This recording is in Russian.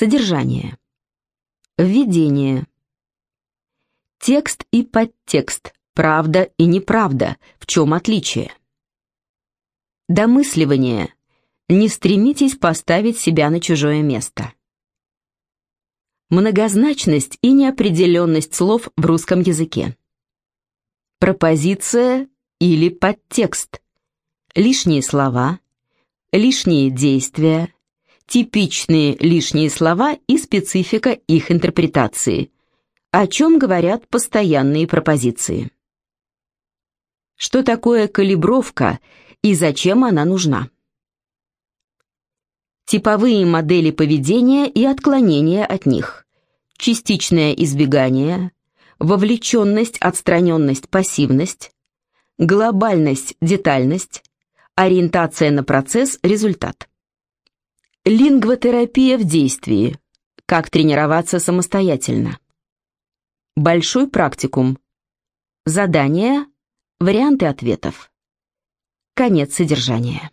Содержание. Введение. Текст и подтекст. Правда и неправда. В чем отличие? Домысливание. Не стремитесь поставить себя на чужое место. Многозначность и неопределенность слов в русском языке. Пропозиция или подтекст. Лишние слова, лишние действия, типичные лишние слова и специфика их интерпретации. О чем говорят постоянные пропозиции. Что такое калибровка и зачем она нужна? Типовые модели поведения и отклонения от них. Частичное избегание, вовлеченность, отстраненность, пассивность, глобальность, детальность, ориентация на процесс, результат. Лингвотерапия в действии. Как тренироваться самостоятельно. Большой практикум. Задания, варианты ответов. Конец содержания.